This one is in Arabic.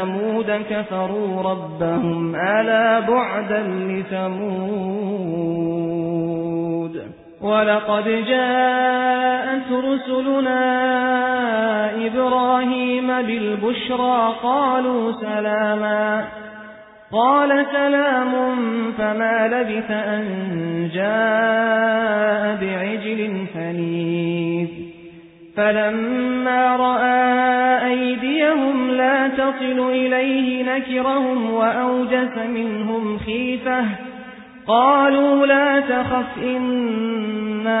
إن ثمود كفروا ربهم ألا بعدا لثمود ولقد جاءت رسلنا إبراهيم بالبشرى قالوا سلاما قال سلام فما لبث أن جاء بعجل فنيف فلما رأى أيديهم لا تصل إليه نكرهم وأوجس منهم خيفة قالوا لا تخف إنا